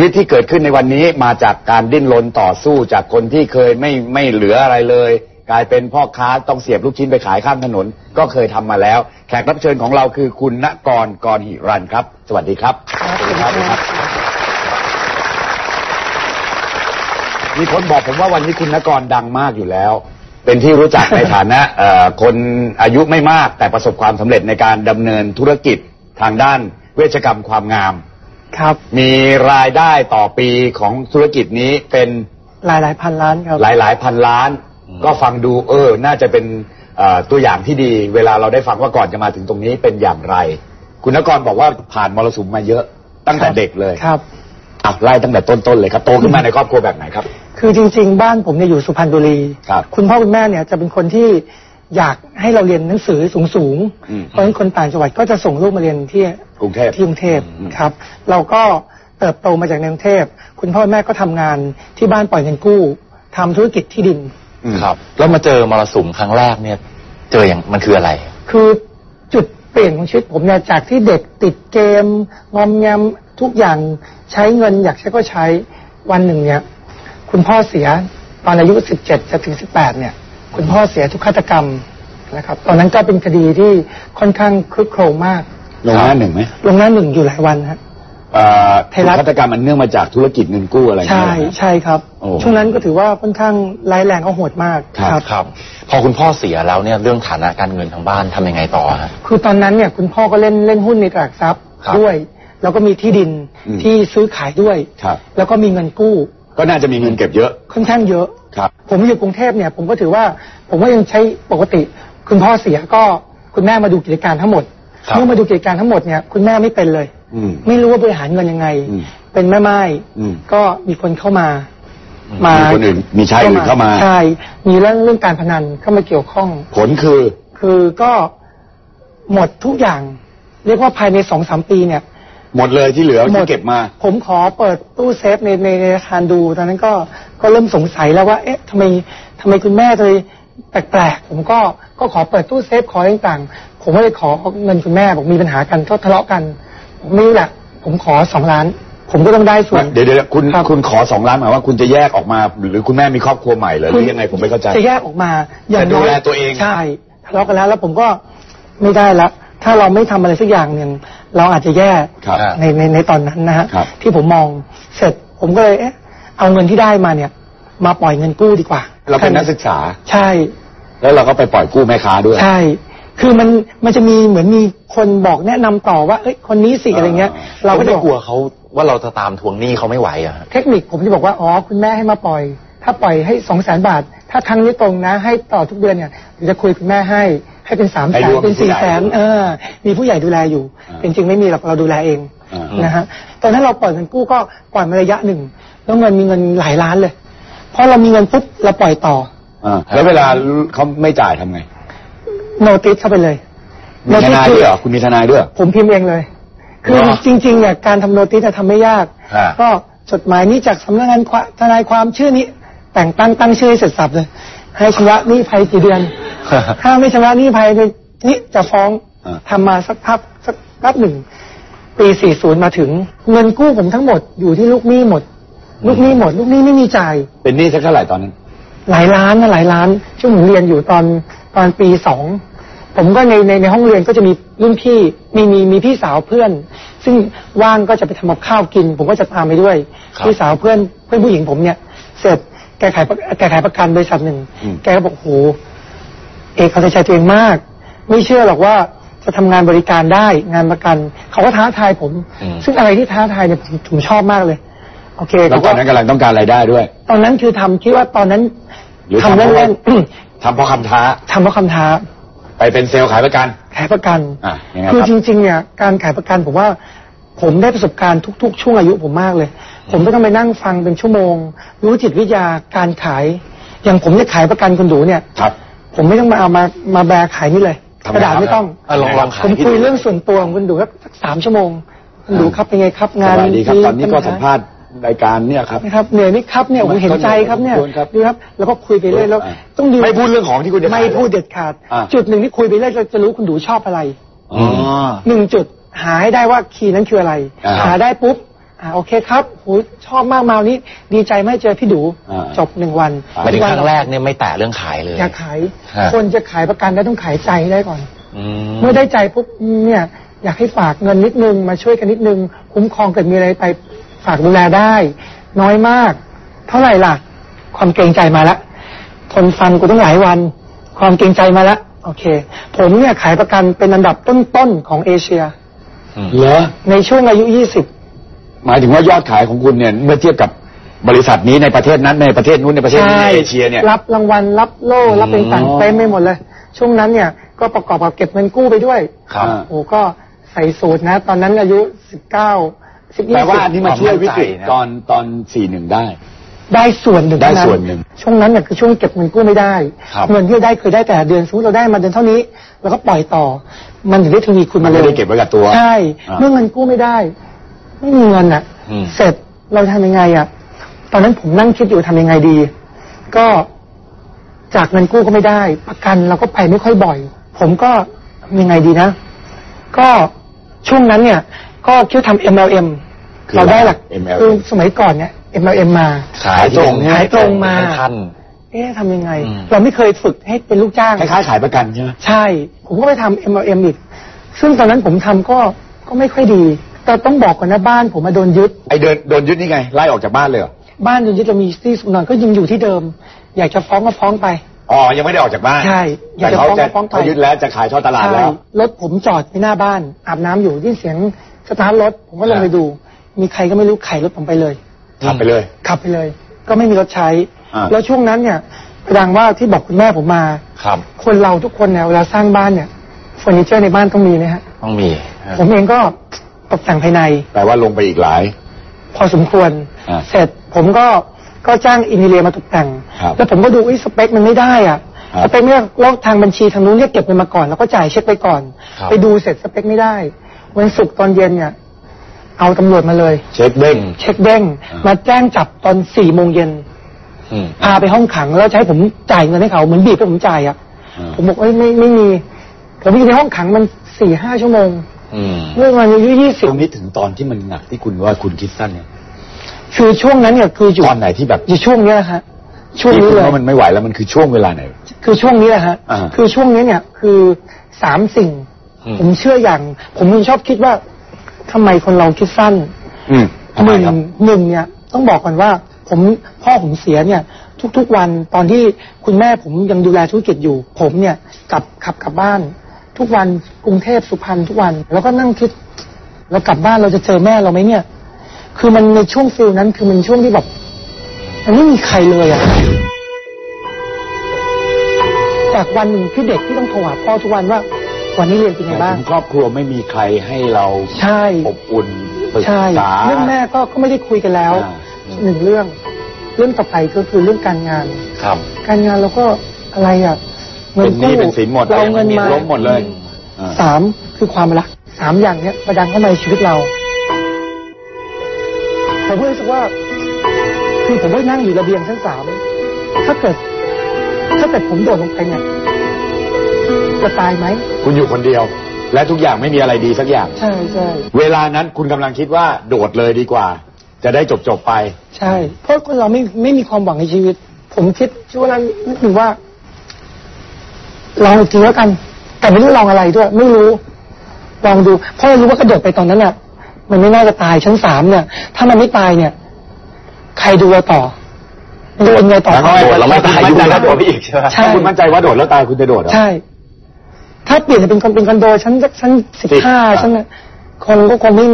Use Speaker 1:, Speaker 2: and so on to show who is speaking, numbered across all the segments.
Speaker 1: ชีวิตที่เกิดขึ้นในวันนี้มาจากการดิ้นรนต่อสู้จากคนที่เคยไม่ไม่เหลืออะไรเลย กลายเป็นพ่อค้าต้องเสียบลูกชิ้นไปขายข้างถนน ก็เคยทำมาแล้ว แขกรับเชิญของเราคือคุณณกรกรหิรันครับ สวัสดีครับสวัสดีครับมีคนบอกผมว่าวันนี้คุณนกรดังมากอยู่แล้ว เป็นที่รู้จักในฐานะเอ่อคนอายุไม่มากแต่ประสบความสำเร็จในการดำเนินธุรกิจทางด้านเวชกรรมความงาม
Speaker 2: ครับ
Speaker 1: มีรายได้ต่อปีของธุรกิจนี้เป็น
Speaker 2: หลายหลายพันล้านครับ
Speaker 1: หลายหลายๆพันล้าน ก็ฟังดูเออ น่าจะเป็นเอ่อตัวอย่างที่ดี เวลาเราได้ฟังว่าก่อนจะมาถึงตรงนี้เป็นอย่างไร คุณนกรบอกว่าผ่านมรสุมมาเยอะตั้งแต่เด็กเลย
Speaker 2: ครับ
Speaker 1: อะไล่ตั้งแต่ต้นๆเลยครับโตขึ้นมาในครอบครัวแบบไหนครับ
Speaker 2: คือจริง ๆ บ้านผมเนี่ยอยู่สุพรรณบุรี
Speaker 1: ครับ
Speaker 2: คุณพ่อคุณแม่เนี่ยจะเป็นคนที่ อยากให้เราเรียนหนังสือสูง
Speaker 1: อืม
Speaker 2: ๆเพราะฉะนั้นคนต่างจังหวัดก็จะส่งลูกมาเรียนที่
Speaker 1: กรุงเทพ
Speaker 2: ที่กรุงเทพ
Speaker 1: อืม
Speaker 2: ครับ เราก็เติบโตมาจากในกรุงเทพคุณพ่อคุณแม่ก็ทำงานที่บ้านปล่อยเงินกู้ทำธุรกิจที่ดิน
Speaker 1: อืม
Speaker 3: ครับ แล้วมาเจอมรสุมครั้งแรกเนี่ยเจออย่างมันคืออะไร
Speaker 2: คือจุดเปลี่ยนของชีวิตผมเนี่ยจากที่เด็กติดเกมงอมแงมทุกอย่างใช้เงินอยากใช้ก็ใช้วันหนึ่งเนี่ย คุณพ่อเสียตอนอายุ17จะถึง18เนี่ย คุณพ่อเสียทุกฆาตกรรมนะครับ ตอนนั้นก็เป็นคดีที่ค่อนข้างคลึกโครมมาก
Speaker 1: ลงหน้าหนึ่งไหม
Speaker 2: ลงหน้าหนึ่งอยู่หลายวันฮะ
Speaker 1: เอ่อ
Speaker 2: ไทยรัฐ
Speaker 1: ฆาตกรรมมันเนื่องมาจากธุรกิจเงินกู้อะไรอย่าง
Speaker 2: ใช่
Speaker 1: เงี้ยเหรอ
Speaker 2: ใช่ครับ
Speaker 1: โอ้
Speaker 2: ช่วงนั้นก็ถือว่าค่อนข้างร้ายแรงเอาโหดมาก
Speaker 1: ครับ
Speaker 3: ครับ พอคุณพ่อเสียแล้วเนี่ยเรื่องฐานะการเงินทางบ้านทำยังไงต่อฮะ
Speaker 2: คือตอนนั้นเนี่ยคุณพ่อก็เล่นเล่นหุ้นในตลาดทรัพย์
Speaker 3: ครับ
Speaker 2: ด้วย แล้วก็มีที่ดิน
Speaker 1: อืม
Speaker 2: ที่ซื้อขายด้วย
Speaker 1: ครับ
Speaker 2: แล้วก็มีเงินกู้
Speaker 1: ก็น่าจะมีเงินเก็บเยอะ
Speaker 2: ค่อนข้างเยอะ
Speaker 1: ครับ
Speaker 2: ผมอยู่กรุงเทพเนี่ยผมก็ถือว่าผมว่ายังใช้ปกติ คุณพ่อเสียก็คุณแม่มาดูกิจการทั้งหมด
Speaker 3: ครับ
Speaker 2: เมื่อมาดูกิจการทั้งหมดเนี่ยคุณแม่ไม่เป็นเลย
Speaker 1: อืม
Speaker 2: ไม่รู้ว่าบริหารเงินยังไง
Speaker 1: อืม
Speaker 2: เป็นแม่ไม้
Speaker 1: อืม
Speaker 2: ก็มีคนเข้ามา
Speaker 3: อืม
Speaker 2: มา
Speaker 1: มีคนอื่นมีชายอื่นเข้ามา
Speaker 2: ใช่มีเรื่องเรื่องการพนันเข้ามาเกี่ยวข้อง
Speaker 1: ผลคือ
Speaker 2: คือก็หมดทุกอย่าง เรียกว่าภายในสองสามปีเนี่ย
Speaker 1: หมดเลยที่เหลือ
Speaker 2: หม
Speaker 1: ที่
Speaker 2: ด
Speaker 1: เก็บมา
Speaker 2: ผมขอเปิดตู้เซฟในในในอาคารดู ตอนนั้นก็ก็เริ่มสงสัยแล้วว่า เอ๊ะทำไมทำไมคุณแม่เลยแปลกๆ ผมก็ก็ขอเปิดตู้เซฟขออะไรต่างๆ ผมก็เลยขอเงินคุณแม่บอกมีปัญหากันก็ทะเลาะกันผมไม่รู้แหละผมขอสองล้าน ผมก็ต้องได้ส่วน
Speaker 1: เดี๋ยวเดี๋ยวคุณ
Speaker 2: ครับ
Speaker 1: คุณขอสองล้านหมายว่าคุณจะแยกออกมา หรือคุณแม่มีครอบครัวใหม่เหรอหรือยังไงผมไม่เข้าใจ
Speaker 2: จะแยกออกมา อย่าง
Speaker 1: แต่ดู
Speaker 2: น้อย
Speaker 1: แลตัวเอง
Speaker 2: ใช่ทะเลาะกันแล้วแล้วผมก็ไม่ได้ละถ้าเราไม่ทำอะไรสักอย่างหนึ่ง เราอาจจะแย่
Speaker 1: ครับ
Speaker 2: ในในในตอนนั้นนะฮะ
Speaker 1: ครับ
Speaker 2: ที่ผมมองเสร็จผมก็เลยเอ๊ะเอาเงินที่ได้มาเนี่ย มาปล่อยเงินกู้ดีกว่า
Speaker 1: เราเป็นนักศึกษา
Speaker 2: ใช่
Speaker 1: แล้วเราก็ไปปล่อยกู้แม่ค้าด้วย
Speaker 2: ใช่ คือมันมันจะมีเหมือนมีคนบอกแนะนำต่อว่า เอ้ยคนนี้สิอะไรเงี้ย เราก็จะ
Speaker 3: ไม่
Speaker 2: บอก
Speaker 3: กลัวเขาว่าเราจะตามทวงหนี้เขาไม่ไหวอะฮะ
Speaker 2: เทคนิคผมจะบอกว่าอ๋อคุณแม่ให้มาปล่อย ถ้าปล่อยให้สองแสนบาท ถ้าครั้งนี้ตรงนะ ให้ต่อทุกเดือนเนี่ยเดี๋ยวจะคุยคุณแม่ให้ ให้เป็นสาม
Speaker 1: ให้
Speaker 2: แส
Speaker 1: ร
Speaker 2: น
Speaker 1: วม
Speaker 2: เป็นสี่
Speaker 1: ผู้
Speaker 2: แส
Speaker 1: ใหญ่
Speaker 2: นเออ มีผู้ใหญ่ดูแลอยู่
Speaker 1: อ่า
Speaker 2: จริงๆไม่มีหรอกเราดูแลเอง
Speaker 1: อ่า
Speaker 2: นะฮะตอนนั้นเราปล่อยเงินกู้ก็ปล่อยมาระยะหนึ่งแล้วเงินมีเงินหลายล้านเลยพอเรามีเงินปุ๊บเราปล่อยต่อ
Speaker 1: อ่าแล้วเวลาเขาไม่จ่ายทำไง
Speaker 2: โนติสเข้าไปเลย
Speaker 1: มีทนาย
Speaker 2: คื
Speaker 1: ด้วยเหรอคุณมีทนายด้วย
Speaker 2: ผมพิมพ์เองเลย คือ
Speaker 1: เหรอ
Speaker 2: จริงๆเนี่ยการทำโนติสเนี่ยทำไม่ยาก
Speaker 1: ฮะ
Speaker 2: ก็จดหมายนี้จากสำนักงานความทนายความชื่อนี้ แต่งตั้งตั้งชื่อให้เสร็จสับเลย ให้ชำระหนี้ภายกี่เดือน ถ้าไม่ชำระหนี้ภายในนี้จะฟ้อง
Speaker 1: อ่า
Speaker 2: ทำมาสักพักสักแป๊บหนึ่ง ปี 40 มาถึง เงินกู้ผมทั้งหมดอยู่ที่ลูกหนี้หมด ลูกหนี้หมด ลูกหนี้ไม่มีจ่าย
Speaker 1: เป็นหนี้สักเท่าไหร่ตอนนั้น
Speaker 2: หลายล้านนะหลายล้าน ช่วงผมเรียนอยู่ตอนตอนปีสองผมก็ในในในห้องเรียนก็จะมีรุ่นพี่มีมีมีพี่สาวเพื่อน ซึ่งว่างก็จะไปทำกับข้าวกิน ผมก็จะตามไปด้วย
Speaker 3: ครับ
Speaker 2: พี่สาวเพื่อนเพื่อนผู้หญิงผมเนี่ย เสร็จแกขายประแกขายประกันบริษัทหนึ่ง
Speaker 1: อืม
Speaker 2: แกก็บอกโห เอกเอาใจใช้ตัวเองมาก ไม่เชื่อหรอกว่าจะทำงานบริการได้งานประกัน เขาก็ท้าทายผม
Speaker 3: อืม
Speaker 2: ซึ่งอะไรที่ท้าทายเนี่ยผมผมชอบมากเลย โอเค
Speaker 1: แล้ว
Speaker 2: เขา
Speaker 1: ต
Speaker 2: ก็
Speaker 1: อนนั้นกำลังต้องการรายได้ด้วย
Speaker 2: ตอนนั้นคือทำคิดว่าตอนนั้น
Speaker 1: หรือ
Speaker 2: ทำ
Speaker 1: ทำเพราะ
Speaker 2: เล่น
Speaker 1: ทำเพราะคำท้า
Speaker 2: ๆทำเพราะคำท้า
Speaker 1: ไปเป็นเซลล์ขายประกัน
Speaker 2: ขายประกัน
Speaker 1: อะยังไง
Speaker 2: คือ
Speaker 1: ครับ
Speaker 2: จริงๆเนี่ยการขายประกันผมว่าผมได้ประสบการณ์ทุก ๆ ช่วงอายุผมมากเลย ผมไม่ต้องไปนั่งฟังเป็นชั่วโมง รู้จิตวิทยาการขาย อย่างผมจะขายประกันคุณดูเนี่ย
Speaker 1: ครับ
Speaker 2: ผมไม่ต้องมาเอามามาแบกขายนี่เลย
Speaker 1: ทำไม
Speaker 2: กระดาษ
Speaker 1: ครับ
Speaker 2: ไม่ต้อง
Speaker 3: อะลองลองขาย
Speaker 2: ผม
Speaker 3: ให้
Speaker 2: คุย
Speaker 3: ดู
Speaker 2: เรื่องส่วนตัวของคุณดูสักสามชั่วโมงคุณดูครับเป็นไงครับ
Speaker 1: ส
Speaker 2: งาน
Speaker 1: วัสดีครับตอนนี้ก็
Speaker 2: ปัญห
Speaker 1: สัมภาษณ์รายการเนี่ยครับ
Speaker 2: นะครับเหนื่อยไหมครับเนี่ยผมเห็นใจครับเนี่ย
Speaker 1: ขอบคุณครับ
Speaker 2: ดูครับ แล้วก็คุยไปเรื่อยแล้ว
Speaker 1: อ่า
Speaker 2: ต้องดู
Speaker 1: ไม่พูดเรื่องของที่คุณจะขาย
Speaker 2: ไม่พูดเด็ดขาด
Speaker 1: อ่า
Speaker 2: จุดหนึ่งที่คุยไปเรื่อยเราจะรู้คุณดูชอบอะไร
Speaker 1: อ๋อ
Speaker 2: หนึ่งจุดหาให้ได้ว่าคีย์นั้นคืออะไร
Speaker 1: อ่า
Speaker 2: หาได้ปุ๊บ อ่าโอเคครับโหชอบมากมาวันนี้ ดีใจไม่เจอพี่ดู
Speaker 1: อ่า
Speaker 2: จบหนึ่งวัน
Speaker 1: อ่า
Speaker 3: ไปถึง
Speaker 2: วั
Speaker 3: ครั้งแรกเนี่ยไม่แตะเรื่องขายเลย
Speaker 2: อยากขาย
Speaker 3: ฮะ
Speaker 2: คนจะขายประกันได้ต้องขายใจให้ได้ก่อน
Speaker 3: อื
Speaker 2: เมื่อได้ใจปุ๊บเนี่ยอยากให้ฝากเงินนิดนึงมาช่วยกันนิดนึง คุ้มครองเกิดมีอะไรไปฝากดูแลได้ น้อยมาก เท่าไหร่ล่ะ ความเกรงใจมาละทนฟังกูต้องหลายวัน ความเกรงใจมาละโอเค ผมเนี่ยขายประกันเป็นอันดับต้นๆของเอเชีย
Speaker 3: อืม
Speaker 1: เหรอ
Speaker 2: ในช่วงอายุ 20
Speaker 1: หมายถึงว่ายอดขายของคุณเนี่ยเมื่อเทียบกับบริษัทนี้ในประเทศนั้นในประเทศนู้นในประเทศนี้ในเอเชียเนี่ย
Speaker 2: รับรางวัลรับโล่รับเป็นต่าง
Speaker 1: อ๋อ
Speaker 2: เต็มไปหมดเลย ช่วงนั้นเนี่ยก็ประกอบกับเก็บเงินกู้ไปด้วย
Speaker 3: ครับ
Speaker 1: อ่า
Speaker 2: โอ้ก็ใส่สูตรนะ ตอนนั้นอายุสิบเก้าสิบ
Speaker 1: แปลว่าอันนี้มาช่วยวิกฤต
Speaker 3: ความมั่นใจนะ
Speaker 1: ตอนตอนสี่หนึ่งได้
Speaker 2: ได้ส่วนหนึ่ง
Speaker 1: ได้
Speaker 2: เท่า
Speaker 1: ส่วนหนึ่ง
Speaker 2: ช่วงนั้นเนี่ยคือช่วงเก็บเงินกู้ไม่ได้
Speaker 3: ครับ
Speaker 2: เงินที่เราได้เคยได้แต่ละเดือนสมมติเราได้มาเดือนเท่านี้เราก็ปล่อยต่อ มันถึงได้ทวีคูณ
Speaker 1: มั
Speaker 2: มาน
Speaker 1: ไม่
Speaker 2: เร็ว
Speaker 1: ได้เก็บไว้กับตัว
Speaker 2: ใช่
Speaker 1: อ่า
Speaker 2: เมื่อเงินกู้ไม่ได้ ไม่มีเงินอะ
Speaker 3: อืม
Speaker 2: เสร็จเราทำยังไงอะ ตอนนั้นผมนั่งคิดอยู่ทำยังไงดี ก็จากเงินกู้ก็ไม่ได้ ประกันเราก็ไปไม่ค่อยบ่อย ผมก็ทำยังไงดีนะ ก็ช่วงนั้นเนี่ย ก็คิดทำ MLM
Speaker 1: คือ
Speaker 2: เราได้หลัก
Speaker 1: MLM
Speaker 2: คือสมัยก่อนเนี่ย MLM มา
Speaker 3: ขายตรง
Speaker 2: ขายตรงมา
Speaker 3: ขั้น
Speaker 2: เอ๊ะทำยังไง
Speaker 3: อืม
Speaker 2: เราไม่เคยฝึกให้เป็นลูกจ้าง
Speaker 1: คล้ายๆขายประกันใช่ไหม
Speaker 2: ใช่ ผมก็ไปทำ MLM อีก ซึ่งตอนนั้นผมทำก็ก็ไม่ค่อยดี แต่ต้องบอกก่อนนะบ้านผมมาโดนยึด
Speaker 1: ไอเดินโดนยึดนี่ไง ไล่ออกจากบ้านเลยเหรอ
Speaker 2: บ้านโดนยึดเรามีที่สุนอนก็ยังอยู่ที่เดิม อยากจะฟ้องก็ฟ้องไป
Speaker 1: อ๋อ ยังไม่ได้ออกจากบ้าน
Speaker 2: ใช่อยาก
Speaker 1: แต่
Speaker 2: จะ
Speaker 1: เขา
Speaker 2: ฟ้อง
Speaker 1: จะ
Speaker 2: ก็ฟ้องไป
Speaker 1: เขายึดแล้วจะขายท่อตลาดแล้ว
Speaker 2: ใช่รถผมจอดในหน้าบ้าน อาบน้ำอยู่ได้ยินเสียงสตาร์ทรถผมก็ลงไปดู มีใครก็ไม่รู้ไขรถผมไปเลย
Speaker 1: ขับไปเลย
Speaker 2: ขับไปเลย ก็ไม่มีรถใช้
Speaker 1: อ่า
Speaker 2: แล้วช่วงนั้นเนี่ยแสดงว่าที่บอกคุณแม่ผมมา
Speaker 3: ครับ
Speaker 2: คนเราทุกคนเนี่ยเวลาสร้างบ้านเนี่ยเฟอร์นิเจอร์ในบ้านต้องมีนะฮะ
Speaker 3: ต้องมี
Speaker 2: ผมเองก็ ตกแต่งภายใน
Speaker 1: แปลว่าลงไปอีกหลาย
Speaker 2: พอสมควร
Speaker 1: อ่า
Speaker 2: เสร็จผมก็ก็จ้างอินเดียมาตกแต่ง
Speaker 1: ครับ
Speaker 2: แล้วผมก็ดูวิสเปคมันไม่ได้อะ
Speaker 1: ครับ
Speaker 2: สเปคไม่ได้แล้วทางบัญชีทางนู้นเรียกเก็บเงินมาก่อน แล้วก็จ่ายเช็คไปก่อน
Speaker 3: ครับ
Speaker 2: ไปดูเสร็จสเปคไม่ได้วันศุกร์ตอนเย็นเนี่ยเอาตำรวจมาเลย
Speaker 1: เช็คเด้ง
Speaker 2: เช็คเด้ง
Speaker 1: อ่าม
Speaker 2: มาแจ้งจับตอนสี่โมงเย็น
Speaker 3: อืม
Speaker 2: พาไปห้องขังแล้วจะให้ผมจ่ายเงินให้เขาเหมือนบีบให้ผมจ่ายอะ
Speaker 1: อ่า
Speaker 2: ผมบอกว่าไม่ไม่มี ผมอยู่ในห้องขังมันสี่ห้าชั่วโมง
Speaker 3: อืม
Speaker 2: เมื่อวันอายุยี่สิ
Speaker 1: ต
Speaker 2: บ
Speaker 1: รงนี้ถึงตอนที่มันหนักที่คุณว่าคุณคิดสั้นเนี่ย
Speaker 2: คือช่วงนั้นเนี่ยคืออยู่
Speaker 1: ตอนไหนที่แบบ
Speaker 2: อยู่ช่วงเนี้ยนะฮะช่วง
Speaker 1: ที่
Speaker 2: นี้
Speaker 1: คุณ
Speaker 2: เลย
Speaker 1: ว่ามันไม่ไหวแล้วมันคือช่วงเวลาไหน
Speaker 2: คือช่วงนี้แหละฮะ
Speaker 1: อ่า
Speaker 2: คือช่วงนี้เนี่ยคือสามสิ่ง
Speaker 3: อืม
Speaker 2: ผมเชื่ออย่าง ผมยังชอบคิดว่าทำไมคนเราคิดสั้น
Speaker 1: อืมทำ
Speaker 2: ห
Speaker 1: ไม
Speaker 2: นึ่ง
Speaker 1: ครับ
Speaker 2: หนึ่งเนี่ย ต้องบอกก่อนว่า ผมพ่อผมเสียเนี่ย ทุกๆวันตอนที่คุณแม่ผมยังดูแลธุรกิจอยู่ ผมเนี่ยกลับขับกลับบ้าน ทุกวันกรุงเทพสุพรรณทุกวัน แล้วก็นั่งคิด เรากลับบ้านเราจะเจอแม่เราไหมเนี่ย คือมันในช่วงฟิลนั้นคือมันช่วงที่แบบมันไม่มีใครเลยอะจากวันหนึ่งที่เด็กที่ต้องโทรหาพ่อทุกวันว่า วันนี้เรียนเป็นไงบ้าง
Speaker 1: ถึงครอบครัวไม่มีใครให้เรา
Speaker 2: ใช่
Speaker 1: อบอุ่นปรึก
Speaker 2: ใช่
Speaker 1: ษา
Speaker 2: เรื่องแม่ก็ก็ไม่ได้คุยกันแล้ว
Speaker 1: อ่า
Speaker 2: หนึ่งเรื่อง เรื่องต่อไปก็คือเรื่องการงาน
Speaker 3: ครับ
Speaker 2: การงานเราก็อะไรอะ
Speaker 1: เป็นหนี้เป็นสินหมด
Speaker 2: เราเอาเงินมา
Speaker 1: ล้มหมดเลยอ่า
Speaker 2: สามคือความรักสามอย่างเนี้ยประดังเข้ามาในชีวิตเราผมก็รู้สึกว่า คือผมก็นั่งอยู่ระเบียงชั้นสามถ้าเกิด ถ้าเกิดผมโดดลงไปเนี่ยจะตายไหม
Speaker 1: คุณอยู่คนเดียว และทุกอย่างไม่มีอะไรดีสักอย่าง
Speaker 2: ใช่ใช่
Speaker 1: เวลานั้นคุณกำลังคิดว่าโดดเลยดีกว่า จะได้จบจบๆไป
Speaker 2: ใช่ เพราะคนเราไม่ไม่มีความหวังในชีวิต ผมคิดช่วงนั้นนึกถึงว่า ลองอีกทีแล้วกัน แต่ไม่รู้ลองอะไรด้วย ไม่รู้ ลองดู เพราะเรารู้ว่ากระโดดไปตอนนั้นเนี่ยมันไม่น่าจะตายชั้นสามเนี่ย ถ้ามันไม่ตายเนี่ย ใครดูเราต่อโดนไงต่อ
Speaker 1: แล้วก็
Speaker 3: โดดแล้วไม่ตาย
Speaker 1: คุณมั่นใจ
Speaker 3: ยุ่ง
Speaker 1: ว่าโดด
Speaker 3: ไปอีกใช่ไหม
Speaker 2: ใช่
Speaker 1: ถ้าคุณมั่นใจว่าโดดแล้วตายคุณจะโดดเหรอ
Speaker 2: ใช่ ถ้าเปลี่ยนเป็นคนเป็นคอนโดชั้นชั้นสิบห้า
Speaker 1: อะ
Speaker 2: ชั้นน่ะคนก็คงไม่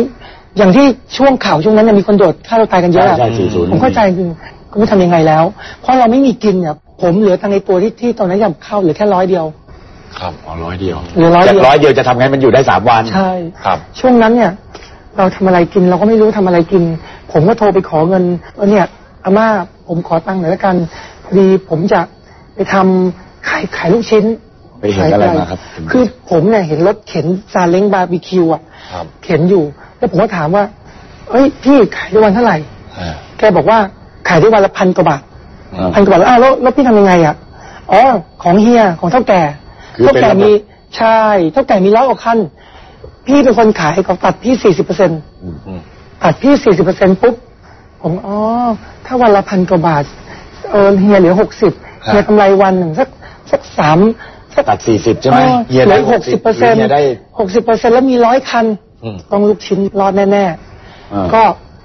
Speaker 2: อย่างที่ช่วงข่าวช่วงนั้นนะมีคนโดดฆ่าตัวตายกันเยอะอะ
Speaker 1: ใช่ใช่40
Speaker 2: ผมเข้าใจจริง ก็ไม่ทำยังไงแล้ว เพราะเราไม่มีกินเนี่ยผมเหลือตังค์ในตัวที่ที่ตอนนั้นยังเข้าเหลือแค่ร้อยเดียว
Speaker 3: ครับ
Speaker 1: อ๋อร้อยเดียว
Speaker 2: เหลือร้อยเดียว
Speaker 1: จากร้อยเดียวจะทำไงมันอยู่ได้สามวัน
Speaker 2: ใช่
Speaker 3: ครับ
Speaker 2: ช่วงนั้นเนี่ย เราทำอะไรกินเราก็ไม่รู้ทำอะไรกิน ผมก็โทรไปขอเงินเออเนี่ยอาม่าผมขอตังค์หน่อยละกันพอดีผมจะไปทำขายขายลูกชิ้น
Speaker 1: ไปเห็นอะไรมาครับ
Speaker 2: คือผมเนี่ยเห็นรถเข็นซาเล้งบาร์บีคิวอะ
Speaker 3: ครับ
Speaker 2: เข็นอยู่ แล้วผมก็ถามว่า เอ้ยพี่ขายได้วันเท่าไหร่
Speaker 3: อ่า
Speaker 2: แกบอกว่า ขายได้วันละพันกว่าบาท
Speaker 3: อืม
Speaker 2: พันกว่าบาทแล้วอ้าวแล้วแล้วพี่ทำยังไงอะอ๋อของเฮียของเถ้าแก่
Speaker 1: คือ
Speaker 2: เท่า
Speaker 1: เป็น
Speaker 2: แก่
Speaker 1: ระบบ
Speaker 2: มีใช่เท่าแก่มีร้อยกว่าคันพี่เป็นคนขายเขาตัดพี่สี่สิบเปอร์เซ็นต์
Speaker 3: อืม
Speaker 2: ตัดพี่40%ปุ๊บผมอ๋อถ้าวันละพันกว่าบาทเออเฮียเหลือ60
Speaker 3: ครับ
Speaker 2: เฮียกำไรวันหนึ่งสักสักสามสัก
Speaker 1: ตัดสี่สิบใช่ไหม
Speaker 2: เออ
Speaker 1: เฮีย
Speaker 2: เหลื
Speaker 1: ได้
Speaker 2: อหกสิบเปอร์เซ็นต์
Speaker 1: เฮียได้
Speaker 2: หกสิบเปอร์เซ็นต์แล้วมีร้อยคัน
Speaker 3: อืม
Speaker 2: ต้องลูกชิ้นรอดแน่
Speaker 1: อ่า
Speaker 2: ๆก็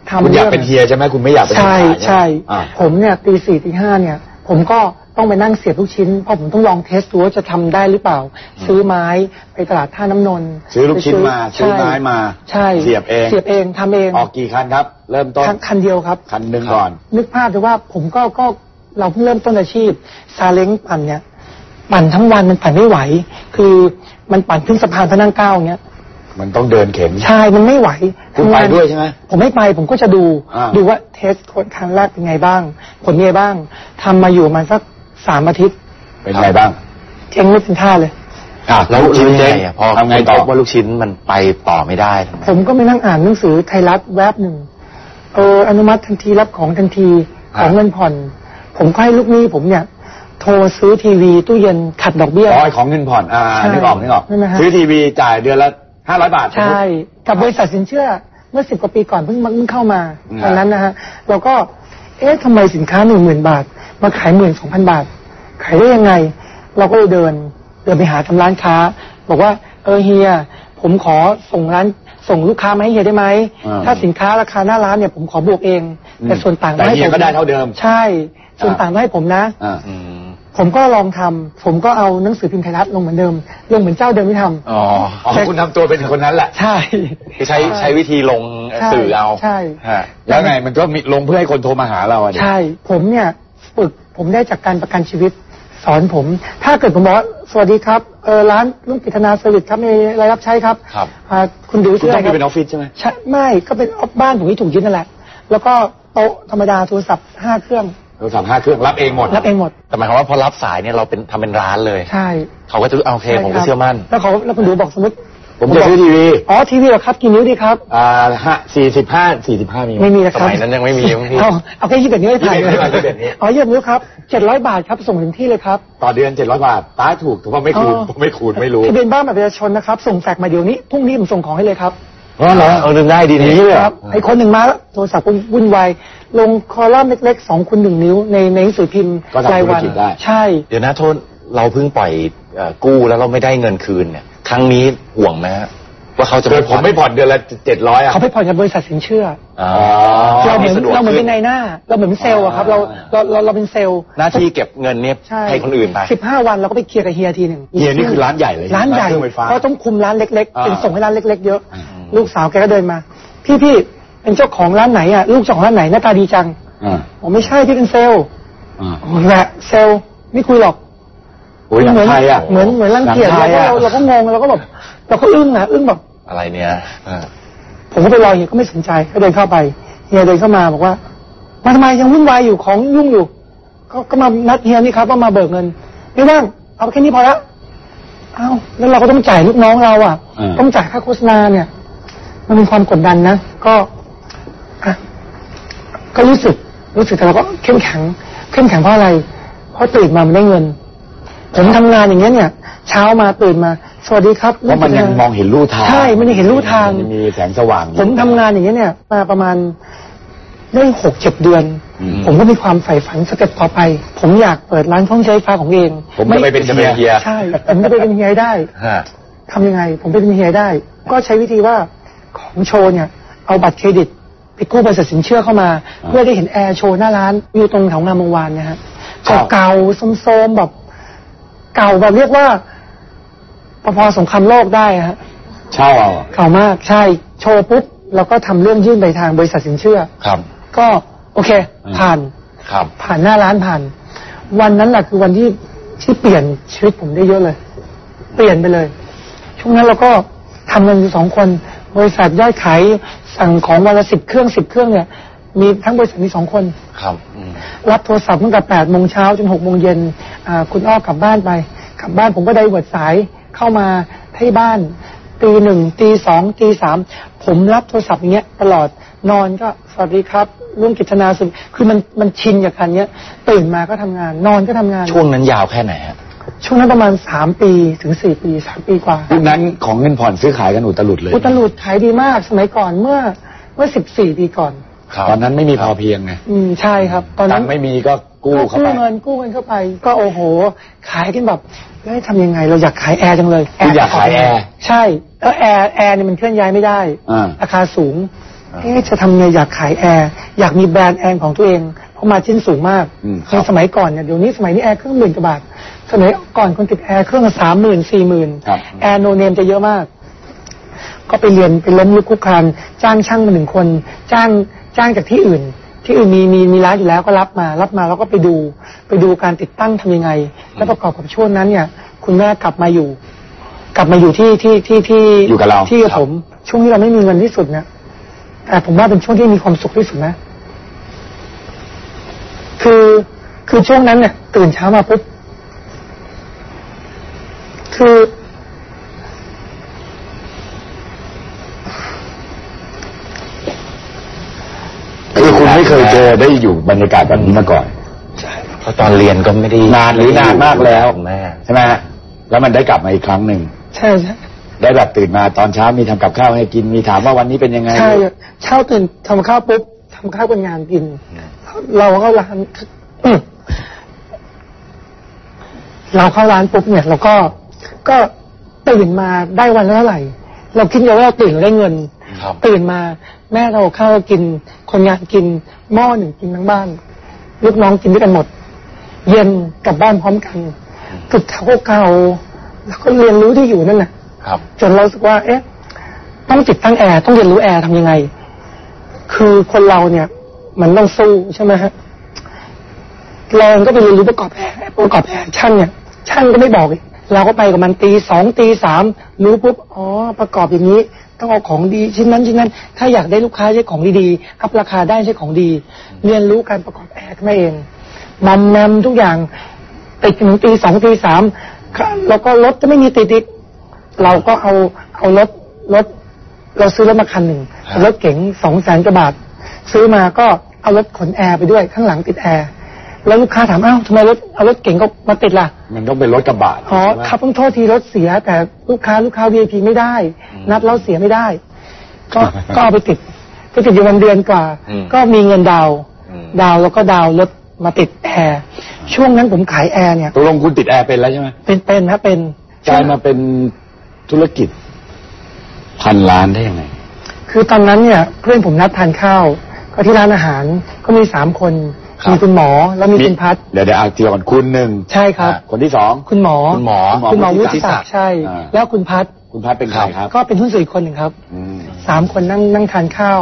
Speaker 2: ทำ
Speaker 1: คุณอยาก
Speaker 2: รื่อง
Speaker 1: เป็นเฮียใช่ไหมคุณไม่อยากเป็นคน
Speaker 2: ใช่
Speaker 1: ขาย
Speaker 2: ใช่
Speaker 1: อ่า
Speaker 2: ผมเนี่ยตีสี่ตีห้าเนี่ย ผมก็ต้องไปนั่งเสียบลูกชิ้นเพราะผมต้องลองเทสดูว่าจะทำได้หรือเปล่า ซื้อไม้ไปตลาดท่าน้ำนนท์
Speaker 1: ซื้อลูกชิ้นมา
Speaker 2: ไป
Speaker 1: ซื้อไม้มา
Speaker 2: ใช่
Speaker 1: เสียบเอง
Speaker 2: เสียบเองทำเอง
Speaker 1: ออกกี่คันครับ เริ่มต้น
Speaker 2: คันคันเดียวครับ
Speaker 1: คันหนึ่งก่อน
Speaker 2: นึกภาพดูว่าผมก็ก็เราเพิ่งเริ่มต้นอาชีพซาเล้งปั่นเนี่ยปั่นทั้งวันมันปั่นไม่ไหว คือมันปั่นขึ้นสะพานพระนั่งเกล้าอย่างเงี้ย
Speaker 1: มันต้องเดินเข็น
Speaker 2: ใช่ มันไม่ไหว
Speaker 1: คุณไปด้วยใช่ไหม
Speaker 2: ผมไม่ไป ผมก็จะดู
Speaker 1: อ่า
Speaker 2: ดูว่าเทสคนครั้งแรกเป็นไงบ้าง ผลเป็นไงบ้างทำมาอยู่ประมาณสักสามอาทิตย์
Speaker 1: เป็นไงบ้าง
Speaker 2: เจ๊งไม่เป็นท่าเลย
Speaker 1: อะ
Speaker 3: แล้วลูกชิ้น
Speaker 1: เจ๊
Speaker 3: ยังไงอะพอ
Speaker 1: ทำไงต่อ
Speaker 3: พบว่าลูกชิ้นมันไปต่อไม่ได้ทำไง
Speaker 2: ผมก็ไปนั่งอ่านหนังสือไทยรัฐแวบหนึ่ง เออ อนุมัติทันทีรับของทันที
Speaker 1: อ่า
Speaker 2: ของเงินผ่อน ผมก็ให้ลูกหนี้ผมเนี่ยโทรซื้อทีวีตู้เย็นขัดดอกเบี้ย
Speaker 1: อ๋อไอ้ของเงินผ่อนอ่า
Speaker 2: ใช่
Speaker 1: นึกออกนึกออก
Speaker 2: นั่นนะฮะ
Speaker 1: ซื้อทีวีจ่ายเดือนละ ห้าร้อยบาท
Speaker 2: ใช่ กับบริษัทสินเชื่อเมื่อสิบกว่าปีก่อนเพิ่งเพิ่งเข้ามา
Speaker 1: อืม
Speaker 2: ตอนนั้นนะฮะเราก็เอ๊ะทำไมสินค้าหนึ่งหมื่นบาท มาขายหมื่นสองพันบาท ขายได้ยังไง เราก็เลยเดินเดินไปหาทำร้านค้า บอกว่าเออเฮีย ผมขอส่งร้านส่งลูกค้ามาให้เฮียได้ไหม
Speaker 1: อ่า
Speaker 2: ถ้าสินค้าราคาหน้าร้านเนี่ยผมขอบวกเอง
Speaker 1: อืม
Speaker 2: แต่ส่วนต่าง
Speaker 1: แต่
Speaker 2: ให้
Speaker 1: เฮี
Speaker 2: ผ
Speaker 1: ย
Speaker 2: ม
Speaker 1: ก็ได้เท่าเดิม
Speaker 2: ใช่ ส่วนต่างต้องให้ผมนะ
Speaker 1: อ่า
Speaker 3: อืม
Speaker 2: ผมก็ลองทำผมก็เอาหนังสือพิมพ์ไทยรัฐลงเหมือนเดิม ลงเหมือนเจ้าเดิมที่ทำ
Speaker 3: อ๋อ
Speaker 1: อ๋อคุณทำตัวเป็นคนนั้นแหละ
Speaker 2: ใช่
Speaker 3: คือใช้ใช้วิธีลง
Speaker 2: ใช่
Speaker 3: สื่อเอา
Speaker 2: ใช่
Speaker 3: ฮะ
Speaker 1: แล้วไงมันก็มีลงเพื่อให้คนโทรมาหาเราอะดิ
Speaker 2: ใช่ ผมเนี่ยฝึกผมได้จากการประกันชีวิตสอนผม ถ้าเกิดผมบอกว่าสวัสดีครับเออร้านลุงกิตนาเซอร์วิสครับมีอะไรรับใช้ครับ
Speaker 3: ครับ
Speaker 2: อ่าคุณดู
Speaker 1: คุณ
Speaker 2: ชื่อ
Speaker 1: ต้
Speaker 2: อะ
Speaker 1: อง
Speaker 2: ไร
Speaker 1: มี
Speaker 2: ค
Speaker 1: เป็นอ
Speaker 2: รั
Speaker 1: อฟฟิศใช่ไหม
Speaker 2: ใช่ไม่ก็เป็นออฟบ้านผมที่ถูกยึดนั่นแหละ แล้วก็โต๊ะธรรมดาโทรศัพท์ห้าเครื่อง
Speaker 1: โทรศัพท์ห้าเครื่องรับเองหมด
Speaker 2: รับเองหมด
Speaker 3: แต่หมายความว่าพอรับสายเนี่ยเราเป็นทำเป็นร้านเลย
Speaker 2: ใช่
Speaker 3: เขาก็จะเอาโอเค
Speaker 2: ใช่
Speaker 3: ผมก็
Speaker 2: รับ
Speaker 3: เชื่อมั่น
Speaker 2: แล้วเขาแล้วคุณดูบอกสมมติ
Speaker 1: ผมจะซื้อทีวี
Speaker 2: อ๋อทีวีเหรอครับกี่นิ้วดีครับ
Speaker 1: อ่าห้าสี่สิบห้าสี่สิบห้ามีไหม
Speaker 2: ไม่มีนะ
Speaker 3: ส
Speaker 2: ครับ
Speaker 3: มัยนั้นยังไม่มีมั้งพี่
Speaker 2: เอาเอาแค่ยี่สิบเอ็ดนิ้วให้ถ่ายเลย
Speaker 1: 21นิ้ว
Speaker 2: อ๋อยี่สิบนิ้วครับเจ็ดร้อยบาทครับส่งถึงที่เลยครับ
Speaker 1: ต่อเดือนเจ็ดร้อยบาทตาถูกถือว่าไม่คูณ
Speaker 2: อ๋อ
Speaker 1: ไม่คูณไม่รู้
Speaker 2: ทะเบียนบ้านบัตรประชาชนนะครับส่งแฟกซ์มาเดี๋ยวนี้พรุ่งนี้ผมส่งของให้เลยครับ
Speaker 1: อ๋อเหรอ
Speaker 3: เออได้ดีนี่
Speaker 2: ครับไอ้คนหนึ่งมาแล้วโทรศัพท์ก็วุ่นวายลงคอลัมน์เล็กๆสองคูณหนึ่งนิ้วในในหนังสือพิมพ์
Speaker 1: ก็ทำ
Speaker 2: รายวั
Speaker 1: ธุรกิจได้
Speaker 2: ใช่
Speaker 3: เดี๋ยวนะโทษเราเพิ่งปล่อยเอ่อกู้แล้วเราไม่ได้เงินคืนเนี่ยครั้งนี้ห่วงไหมฮะว่าเขาจะ
Speaker 1: โดยผมไม่ผ่อนเดือนละเจ็ดร้อยอะ
Speaker 2: เขาไปผ่อนกับบริษัทสินเชื่อ
Speaker 3: อ๋อ
Speaker 2: อเราเหมือน
Speaker 3: สะดวก
Speaker 2: เราเหมือน
Speaker 3: ขึ้
Speaker 2: เป็นนายหน้า เราเหมือนเซลล์อะครับ เราเราเราเราเป็นเซลล์
Speaker 3: หน้าที่เก็บเงินเนี่ย
Speaker 2: ใช่
Speaker 3: ให้คนอื่นไป
Speaker 2: สิบห้าวันเราก็ไปเคลียร์กับเฮียทีหนึ่ง
Speaker 1: เฮียนี่คือร้านใหญ่เลย
Speaker 2: ร้านใหญ่
Speaker 1: เครื่องไฟฟ้า
Speaker 2: เพราะต้องคุมร้านเล็กๆ
Speaker 1: อ่า
Speaker 2: เป็นส่งให้ร้านเล็ก ๆ เยอะ
Speaker 1: อืม
Speaker 2: ลูกสาวแกก็เดินมา พี่พี่เป็นเจ้าของร้านไหนอะ ลูกเจ้าของร้านไหนหน้าตาดีจัง
Speaker 1: อ่า
Speaker 2: ผมไม่ใช่พี่เป็นเซลล์
Speaker 1: อ่า
Speaker 2: โอ้แหละเซลล์ไม่คุยหรอก
Speaker 1: โอ้ยหนัง
Speaker 2: เหมืน
Speaker 1: ไทยอะ
Speaker 2: เหมือนเหมือนรังเกียจ
Speaker 1: หนังไท
Speaker 2: เรา
Speaker 1: ย
Speaker 2: ก็
Speaker 1: อะ
Speaker 2: เราเราก็งงเราก็แบบเราก็อึ้งนะอึ้งแบบ
Speaker 3: อะไรเนี่ยเออ
Speaker 2: ผมก็ไปรอเฮียก็ไม่สนใจก็เดินเข้าไปเฮียเดินเข้ามาบอกว่ามาทำไมยังวุ่นวายอยู่ของยุ่งอยู่ ก็ก็มานัดเฮียนี่ครับว่ามาเบิกเงินไม่ว่างเอาแค่นี้พอละเอ้าแล้วเราก็ต้องจ่ายลูกน้องเราอะ
Speaker 1: อืม
Speaker 2: ต้องจ่ายค่าโฆษณาเนี่ย มันเป็นความกดดันนะ ก็อะก็รู้สึกรู้สึกแต่เราก็เข้มแข็งเข้มแข็งเพราะอะไร เพราะตื่นมามันได้เงิน ผมทำงานอย่างเงี้ยเนี่ย เช้ามาตื่นมา สวัสดีครับ
Speaker 1: เพราะมันยังมองเห็นลู่ทาง
Speaker 2: ใช่ มันยังเห็นลู่ทาง
Speaker 1: มันยังมีแสงสว่างอยู่
Speaker 2: ผมทำงานอย่างเงี้ยเนี่ย มาประมาณได้หกเจ็ดเดือน
Speaker 1: อืม
Speaker 2: ผมก็มีความใฝ่ฝันสเต็ปต่อไป ผมอยากเปิดร้านเครื่องใช้ไฟฟ้าของเอง
Speaker 1: ผมจะไปเป็น
Speaker 3: จะเป็นเฮีย
Speaker 2: ใช่ ผมจะไปเป็นเฮียให้ได้
Speaker 3: ฮะ
Speaker 2: ทำยังไง ผมไปเป็นเฮียได้ ก็ใช้วิธีว่า ของโชว์เนี่ยเอาบัตรเครดิตไปกู้บริษัทสินเชื่อเข้ามา
Speaker 1: อ่า
Speaker 2: เพื่อได้เห็นแอร์โชว์หน้าร้านอยู่ตรงแถวงามวงวานเนะฮะ
Speaker 1: ครับ
Speaker 2: เก่าๆโซมๆแบบเก่าแบบเรียกว่าพอๆสงครามโลกได้อะฮะ
Speaker 1: เช่าเอาอะ
Speaker 2: เก่ามากใช่โชว์ปุ๊บเราก็ทำเรื่องยื่นไปทางบริษัทสินเชื่อ
Speaker 3: ครับ
Speaker 2: ก็โอเค
Speaker 1: อืม
Speaker 2: ผ่าน
Speaker 3: ครับ
Speaker 2: ผ่านหน้าร้านผ่าน วันนั้นแหละคือวันที่ที่เปลี่ยนชีวิตผมได้เยอะเลย เปลี่ยนไปเลย ช่วงนั้นเราก็ทำกันอยู่สองคน บริษัทยอดขายสั่งของวันละสิบเครื่องสิบเครื่องเนี่ย มีทั้งบริษัทมีสองคน
Speaker 3: ครับอืม
Speaker 2: รับโทรศัพท์ตั้งแต่แปดโมงเช้าจนหกโมงเย็นอ่าคุณอ้อกลับบ้านไป กลับบ้านผมก็ได้เวิร์ดสายเข้ามาที่บ้านตีหนึ่งตีสองตีสามผมรับโทรศัพท์อย่างเงี้ยตลอดนอนก็สวัสดีครับลุงกิจนาสุนคือมันมันชินกับการเนี้ยตื่นมาก็ทำงาน นอนก็ทำงาน
Speaker 3: ช่วงนั้นยาวแค่ไหนฮะ
Speaker 2: ช่วงนั้นประมาณสามปีถึงสี่ปีสามปีกว่า
Speaker 1: ยุคนั้นของเงินผ่อนซื้อขายกันอุตลุดเลย
Speaker 2: อุตลุดขายดีมากสมัยก่อนเมื่อมื่อสิบสี่ปีก่อน
Speaker 3: ครับ
Speaker 1: ตอนนั้นไม่มีพอเพียงไง
Speaker 2: อืมใช่ครับ ตอน
Speaker 1: ตั
Speaker 2: นั้
Speaker 1: ง
Speaker 2: น
Speaker 1: ค์ไม่มีก็กู้
Speaker 2: ก็
Speaker 1: เข้า
Speaker 2: กู้
Speaker 1: ไป
Speaker 2: เงินกู้เงินเข้าไป ก็โอ้โห ขายกันแบบเฮ้ยทำยังไง เราอยากขายแอร์จังเลย
Speaker 1: คุณอยากขายแอร์
Speaker 2: ใช่แล้วแอร์แอร์เนี่ยมันเคลื่อนย้ายไม่ได้
Speaker 1: อ่า
Speaker 2: ราคาสูง
Speaker 3: อ่า
Speaker 2: เอ๊ะจะทำไงอยากขายแอร์อยากมีแบรนด์แอร์ของตัวเองเพราะ margin สูงมาก
Speaker 1: อืม
Speaker 2: ในสมัยก่อนเนี่ยเดี๋ยวนี้สมัยนี้แอร์เครื่องหมื่นกว่าบาท สมัยก่อนคนติดแอร์เครื่องละสามหมื่นสี่หมื่น
Speaker 1: ครับ
Speaker 2: แอร์ no name จะเยอะมาก ก็ไปเรียนไปล้มลุกคลุกคลานจ้างช่างมาหนึ่งคน จ้างจ้างจากที่อื่น ที่อื่นมีมีมีร้านอยู่แล้วก็รับมา รับมาแล้วก็ไปดู ไปดูการติดตั้งทำยังไง แล้วประกอบกับช่วงนั้นเนี่ย คุณแม่กลับมาอยู่ กลับมาอยู่ที่ที่ที่ที่
Speaker 1: อยู่กับเรา
Speaker 2: ที่กับผมช่วงที่เราไม่มีเงินที่สุดเนี่ยแต่ผมว่าเป็นช่วงที่มีความสุขที่สุดนะ คือคือช่วงนั้นเนี่ยตื่นเช้ามาปุ๊บ คือ
Speaker 1: คือคุณไม่เคยเจอได้อยู่บรรยากาศแบบนี้มาก่อน
Speaker 3: เพราะตอนเรียนก็ไม่ได้
Speaker 1: นานหรือนานมากแล้ว
Speaker 3: แม่
Speaker 1: ใช่ไหมฮะแล้วมันได้กลับมาอีกครั้งหนึ่ง
Speaker 2: ใช่ใช่
Speaker 1: ได้แบบตื่นมาตอนเช้ามีทำกับข้าวให้กินมีถามว่าวันนี้เป็นยังไง
Speaker 2: ใช่เช้าตื่นทำข้าวปุ๊บทำข้าวเป็นงานกิน เราเข้าร้านอืมเราเข้าร้านปุ๊บเนี่ยเราก็ ก็ตื่นมาได้วันละเท่าไหร่ เราคิดว่าเราตื่นเราได้เงิน
Speaker 3: ครับ
Speaker 2: ตื่นมาแม่เราเอาข้าวกิน คนงานกินหม้อหนึ่งกินทั้งบ้านลูกน้องกินด้วยกันหมด เย็นกลับบ้านพร้อมกันตึกแถวเก่าๆแล้วก็เรียนรู้ที่อยู่นั่นแหละ
Speaker 3: ครับ
Speaker 2: จนเรารู้สึกว่า เอ๊ะ ต้องติดตั้งแอร์ต้องเรียนรู้แอร์ทำยังไง คือคนเราเนี่ย มันต้องสู้ใช่ไหมฮะเราเองก็ไปเรียนรู้ประกอบแอร์ประกอบแอร์ช่างเนี่ยช่างก็ไม่บอกอีก เราก็ไปกับมันตีสองตีสามรู้ปุ๊บอ๋อประกอบอย่างนี้ ต้องเอาของดีชิ้นนั้นชิ้นนั้น ถ้าอยากได้ลูกค้าใช้ของดีๆอัพราคาได้ใช้ของดี เรียนรู้การประกอบแอร์ขึ้นมาเองมัมแมมทุกอย่างติดถึงตีสองตีสามแล้วก็รถจะไม่มีติดติดเราก็เอาเอารถรถเราซื้อรถมาคันหนึ่ง
Speaker 3: ครับ
Speaker 2: รถเก๋งสองแสนกว่าบาท ซื้อมาก็เอารถขนแอร์ไปด้วยข้างหลังติดแอร์แล้วลูกค้าถามอ้าวทำไมรถเอารถเก๋งก็มาติดล่ะ
Speaker 1: มันต้องเป็นรถกระบะ
Speaker 2: อ๋อ
Speaker 1: ใช่ไหม
Speaker 2: ครับต้องโทษทีรถเสีย แต่ลูกค้าลูกค้า VIP ไม่ได้ นัดแล้วเสียไม่ได้ ก็ก็เอาไปติดไปติดอยู่วันเดือนกว่า
Speaker 3: อืม
Speaker 2: ก็มีเงินดาวน์
Speaker 3: อืม
Speaker 2: ดาวน์แล้วก็ดาวน์รถมาติดแอร์ช่วงนั้นผมขายแอร์เนี่ย
Speaker 1: ตกลงคุณติดแอร์เป็นแล้วใช่ไหม
Speaker 2: เป็นเป็นนะเป็น
Speaker 1: กลายมาเป็นธุรกิจพันล้านได้ยังไง
Speaker 2: คือตอนนั้นเนี่ยเพื่อนผมนัดทานข้าว ก็ที่ร้านอาหารก็มีสามคน
Speaker 1: ครับ
Speaker 2: มีคุณหมอแล้วมีคุณพัฒน์
Speaker 1: เดี๋ยวเดี๋ยวเอาทีละคนคุณหนึ่ง
Speaker 2: ใช่ครับ
Speaker 1: คนที่สอง
Speaker 2: คุณหมอ
Speaker 3: คุณหมอ
Speaker 2: คุณหมอ
Speaker 1: วุ
Speaker 2: วุ
Speaker 1: ฒิ
Speaker 2: ฒิ
Speaker 1: ศั
Speaker 2: ศั
Speaker 1: ก
Speaker 2: ก
Speaker 1: ดิ์
Speaker 2: ดิ์ใช่
Speaker 1: อ่า
Speaker 2: แล้วคุณพัฒน์
Speaker 1: คุณพัดเป็นใครครับ
Speaker 2: ก็เป็นหุ้นส่วนอีกคนหนึ่งครับ
Speaker 1: อืม
Speaker 2: สามคนนั่งนั่งทานข้าว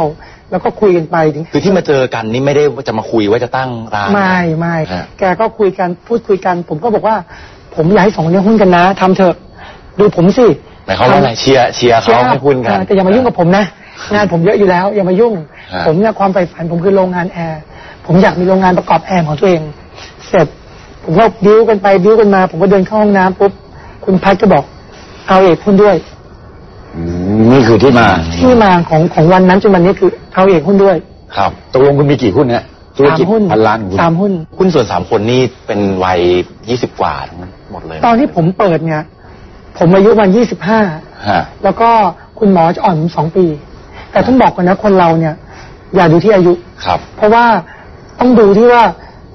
Speaker 2: แล้วก็คุยกันไปถึง
Speaker 3: คือที่มาเจอกันนี่ไม่ได้ว่าจะมาคุยว่าจะตั้งร้าน
Speaker 2: ไม่ไม่
Speaker 3: ฮะ
Speaker 2: แกก็คุยกันพูดคุยกัน ผมก็บอกว่า ผมอยากให้สองคนนี้หุ้นกันนะทำเถอะดูผมสิ
Speaker 3: หมายความว่าอะไรเชียร์เชียร์เขาให้หุ้นกัน
Speaker 2: เออแต่อย่ามายุ่งกับผมนะงานผมเยอะอยู่แล้ว อย่ามายุ่ง
Speaker 3: ฮะ
Speaker 2: ผมเนี่ยความใฝ่ฝันผมคือโรงงานแอร์ ผมอยากมีโรงงานประกอบแอร์ของตัวเอง เสร็จ ผมก็บิ้วกันไปบิ้วกันมา ผมก็เดินเข้าห้องน้ำปุ๊บคุณพัดก็บอก เอาเอกหุ้นด้วย
Speaker 1: อืมนี่คือที่มา
Speaker 2: ที่มาของของวันนั้นจนวันนี้คือเอาเอกหุ้นด้วย
Speaker 3: ครับ
Speaker 1: ตกลงคุณมีกี่หุ้นฮะธุร
Speaker 2: สาม
Speaker 1: กิจ
Speaker 2: หุ้น
Speaker 1: พันล้านของคุณ
Speaker 2: สามหุ้น
Speaker 3: หุ้นส่วนสามคนนี่เป็นวัยยี่สิบกว่าทั้งหมดเลย
Speaker 2: ตอนที่ผมเปิดเนี่ยผมอายุวันยี่สิบห้า
Speaker 3: ฮะ
Speaker 2: แล้วก็คุณหมอจะอ่อนผมสองปี แต่ต้องบอกก่อนนะคนเราเนี่ย อย่าดูที่อายุ
Speaker 3: ครับ
Speaker 2: เพราะว่า ต้องดูที่ว่า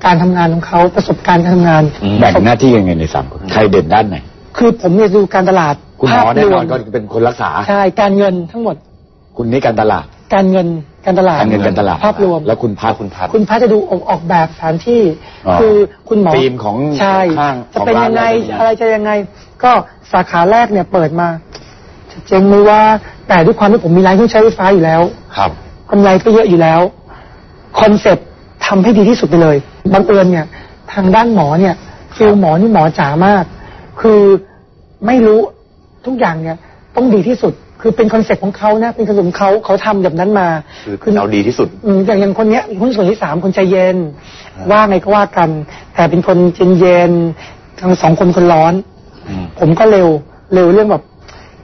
Speaker 2: การทำงานของเขาประสบการณ์การทำงาน
Speaker 3: อืม
Speaker 1: แบ่งหน้าที่ยังไงในสามคนใครเด่นด้านไหน
Speaker 2: คือผมเนี่ยดูการตลาด
Speaker 1: คุณหมอ
Speaker 2: ภาพ
Speaker 1: แน่
Speaker 2: ร
Speaker 1: น
Speaker 2: ว
Speaker 1: อ
Speaker 2: ม
Speaker 1: นก็เป็นคนรักษา
Speaker 2: ใช่การเงินทั้งหมด
Speaker 1: คุณนี่การตลาด
Speaker 2: การเงินการตลาด
Speaker 1: การเงินการตลาด
Speaker 2: ภาพรวม
Speaker 1: แล้วคุณพัด
Speaker 3: คุณพัด
Speaker 2: คุณพัชจะดูออกออกแบบสถานที่
Speaker 1: อ๋อ
Speaker 2: คือคุณหมอ
Speaker 1: ธีมของ
Speaker 2: ใช่
Speaker 1: ข้าง
Speaker 2: จะเป็น
Speaker 1: ของร้าน
Speaker 2: ยังไง
Speaker 1: อะไรเป็นยังไง
Speaker 2: อะไรจะยังไง ก็สาขาแรกเนี่ยเปิดมาจะเจ๊งไหมว่าแต่ด้วยความที่ผมมีร้านเครื่องใช้ไฟฟ้าอยู่แล้ว
Speaker 3: ครับ
Speaker 2: กำไรก็เยอะอยู่แล้วคอนเซ็ปต์ ทำให้ดีที่สุดไปเลยบังเอิญเนี่ยทางด้านหมอเนี่ยฟิลหมอนี่หมอจ๋ามาก คือไม่รู้ทุกอย่างเนี่ยต้องดีที่สุดคือเป็นคอนเซ็ปต์ของเขานะเป็นคอนเซ็ปต์ของเขาเขาทำแบบนั้นมา
Speaker 3: คือเอาดีที่สุด
Speaker 2: อืมอย่างอย่างคนเนี้ยหุ้นส่วนที่สามคนใจเย็น ว่าไงก็ว่ากัน แต่เป็นคนเย็นเย็นๆทั้งสองคนคนร้อน
Speaker 3: อืม
Speaker 2: ผมก็เร็วเร็วเรื่องแบบ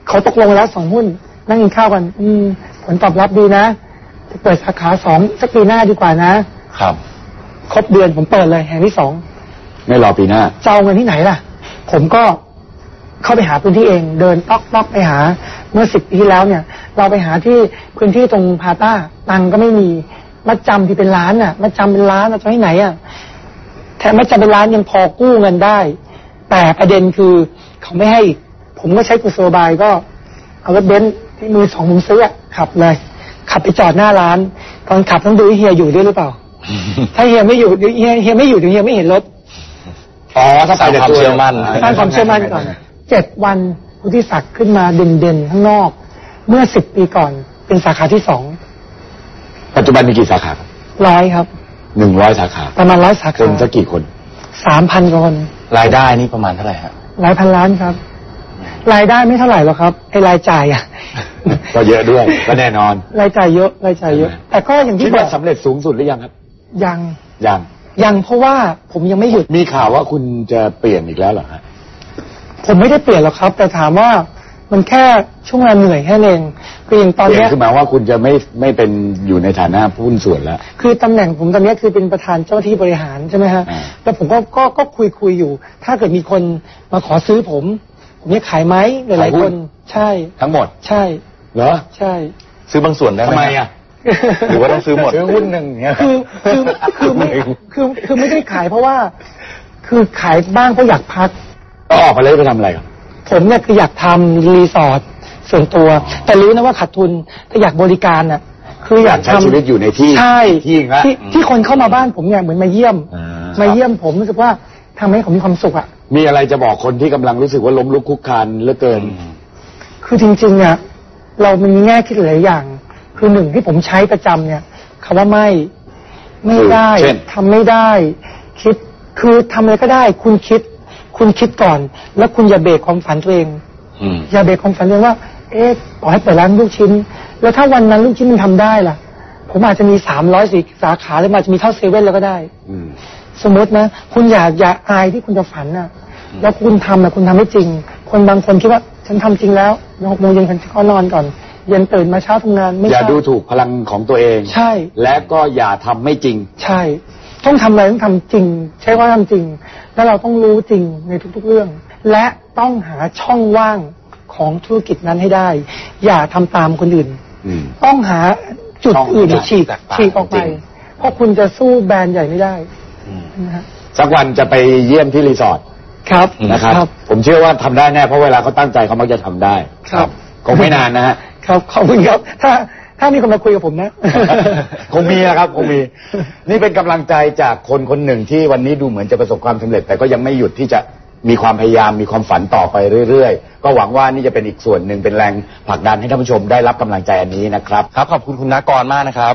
Speaker 2: เขาตกลงแล้วสองหุ้น นั่งกินข้าวกัน อืมผลตอบรับดีนะจะเปิดสาขาสองสักปีหน้าดีกว่านะ
Speaker 3: ครับ
Speaker 2: ครบเดือนผมเปิดเลยแห่งที่สอง
Speaker 1: ไม่รอปีหน้า
Speaker 2: จะเอาเงินที่ไหนล่ะ ผมก็เข้าไปหาพื้นที่เองเดินต๊อกต๊อกไปหา เมื่อสิบปีที่แล้วเนี่ย เราไปหาที่พื้นที่ตรงพาต้าตังค์ก็ไม่มีมัดจำที่เป็นล้านอะมัดจำเป็นล้านเราจะให้ไหนอะแถมมัดจำเป็นล้านยังพอกู้เงินได้ แต่ประเด็นคือเขาไม่ให้อีกผมก็ใช้กุศโลบายก็เอารถเบนซ์ที่มือสองผมซื้ออะขับเลย ขับไปจอดหน้าร้าน ตอนขับต้องดูว่าเฮียอยู่ด้วยหรือเปล่า ถ้าเฮียไม่อยู่เดี๋ยวเฮียเฮียไม่อยู่เดี๋ยวเฮียไม่เห็นรถ
Speaker 1: อ๋อถ้าไปแต่ตัว
Speaker 3: สร้างความเชื่อมั่น
Speaker 2: สร้างความเชื่อมั่นก่อนเจ็ดวันวุฒิศักดิ์ขึ้นมาเด่นๆข้างนอก เมื่อสิบปีก่อนเป็นสาขาที่สอง
Speaker 1: ปัจจุบันมีกี่สาขาครับ
Speaker 2: ร้อยครับ
Speaker 1: หนึ่งร้อยสาขา
Speaker 2: ประมาณร้อยสา
Speaker 1: ค
Speaker 2: ขาน
Speaker 1: สักกี่คน
Speaker 2: สามพันคน
Speaker 3: รายได้นี่ประมาณเท่าไหร่ฮะ
Speaker 2: หลายพันล้านครับ รายได้ไม่เท่าไหร่หรอกครับไอ้รายจ่ายอะ
Speaker 1: ก็เยอะด้วยก็แน่นอน
Speaker 2: รายจ่ายเยอะรายจ่ายเยอะ แต่ก็อย่าง
Speaker 1: คิ
Speaker 2: ที่
Speaker 1: ด
Speaker 2: บอ
Speaker 1: ว่ากสำเร็จสูงสุดหรือยังครับ
Speaker 2: ยัง
Speaker 1: ยัง
Speaker 2: ยังเพราะว่าผมยังไม่หยุด
Speaker 1: มีข่าวว่าคุณจะเปลี่ยนอีกแล้วเหรอฮะ
Speaker 2: ผมไม่ได้เปลี่ยนหรอกครับ แต่ถามว่ามันแค่ช่วงเวลาเหนื่อยแค่นั้นเองคืออย่างตอน
Speaker 1: เปลี่ย
Speaker 2: เนี้
Speaker 1: น
Speaker 2: ย
Speaker 1: คือหมายว่าคุณจะไม่ไม่เป็นอยู่ในฐานะผู้หุ้นส่วนแล้ว
Speaker 2: คือตำแหน่งผมตอนเนี้ยคือเป็นประธานเจ้าหน้าที่บริหารใช่ไหมฮะ
Speaker 1: อ่า
Speaker 2: แล้วผมก็ก็ก็คุยคุยอยู่ ถ้าเกิดมีคนมาขอซื้อผม ผมจะขายไหมหลายๆคน ใช่
Speaker 1: ทั้งหมด
Speaker 2: ใช่
Speaker 1: เหรอ
Speaker 2: ใช่
Speaker 3: ซื้อบางส่วนได้ไหม
Speaker 1: ทำไมอะ
Speaker 3: หรือว่าต้องซื้อหมด
Speaker 1: ซื้อหุ้นหนึ่งอย่างเงี้ย
Speaker 2: คือคือคือไม่คือคือไม่ได้ขายเพราะว่า คือขายบ้างเพราะอยากพัก
Speaker 1: ก็ออกไปเลยไปทำอะไรครับ
Speaker 2: ผมเนี่ยคืออยากทำรีสอร์ทส่วนตัว แต่รู้นะว่าขาดทุนแต่อยากบริการน่ะ คืออยาก
Speaker 1: ใช้
Speaker 2: ทำ
Speaker 1: ชีวิตอยู่ในที่
Speaker 2: ใช่
Speaker 1: ที่ละ
Speaker 2: ที่ที่คนเข้ามาบ้านผมเนี่ยเหมือนมาเยี่ยม
Speaker 1: อ่า
Speaker 2: มาเยี่ยมผมรู้สึกว่าทำให้ผมมีความสุขอะ
Speaker 1: มีอะไรจะบอกคนที่กำลังรู้สึกว่าล้มลุกคลุกคลานเหลือเกิน
Speaker 2: คือจริงๆอะเรามันมีแง่คิดหลายอย่าง คือหนึ่งที่ผมใช้ประจำเนี่ยคำว่าไม่ ไม่ได้
Speaker 1: เช่น
Speaker 2: ทำไม่ได้ คิดคือทำอะไรก็ได้ คุณคิด คุณคิดก่อน แล้วคุณอย่าเบรกความฝันตัวเอง
Speaker 3: อืม
Speaker 2: อย่าเบรกความฝันตัวเองว่า เอ๊ะขอให้เปิดร้านลูกชิ้น แล้วถ้าวันนั้นลูกชิ้นมันทำได้ล่ะ ผมอาจจะมีสามร้อยสี่สาขาหรือมันอาจจะมีเท่าเซเว่นแล้วก็ได้
Speaker 1: อืม
Speaker 2: สมมตินะ คุณอย่าอย่าอายที่คุณจะฝันน่ะ แล้วคุณทำนะคุณทำไม่จริง คนบางคนคิดว่า ฉันทำจริงแล้วหกโมงเย็นฉันก็นอนก่อน เย็นตื่นมาเช้าทำงานไม่
Speaker 1: อย่า
Speaker 2: ใช่
Speaker 1: ดูถูกพลังของตัวเอง
Speaker 2: ใช่
Speaker 1: และก็อย่าทำไม่จริง
Speaker 2: ใช่ ต้องทำอะไรต้องทำจริง ใช้ว่าทำจริง แล้วเราต้องรู้จริงในทุกๆเรื่อง และต้องหาช่องว่างของธุรกิจนั้นให้ได้ อย่าทำตามคนอื่น
Speaker 1: อืม
Speaker 2: ต้องหาจุด
Speaker 1: ช่อง
Speaker 2: อื่น
Speaker 1: ที่
Speaker 2: ฉีก
Speaker 3: แตกต่าง
Speaker 2: ฉีกออกไป
Speaker 3: จริง
Speaker 2: เพราะคุณจะสู้แบรนด์ใหญ่ไม่ได้
Speaker 3: อืม
Speaker 2: นะฮะ
Speaker 1: สักวันจะไปเยี่ยมที่รีสอร์ท
Speaker 2: ครับ
Speaker 1: นะครับ
Speaker 2: ครับ
Speaker 1: ผมเชื่อว่าทำได้แน่เพราะเวลาเขาตั้งใจเขามักจะทำได้
Speaker 2: ครับ
Speaker 1: คงไม่นานนะฮะ
Speaker 2: ครับขอบคุณครับ ถ้าถ้ามีคนมาคุยกับผมนะ
Speaker 1: คงมีนะครับคงมี นี่เป็นกำลังใจจากคนคนหนึ่งที่วันนี้ดูเหมือนจะประสบความสำเร็จ แต่ก็ยังไม่หยุดที่จะมีความพยายามมีความฝันต่อไปเรื่อยๆ ก็หวังว่านี่จะเป็นอีกส่วนหนึ่งเป็นแรงผลักดันให้ท่านผู้ชมได้รับกำลังใจอันนี้นะครับ
Speaker 3: ครับขอบคุณคุณนากรมากนะครับ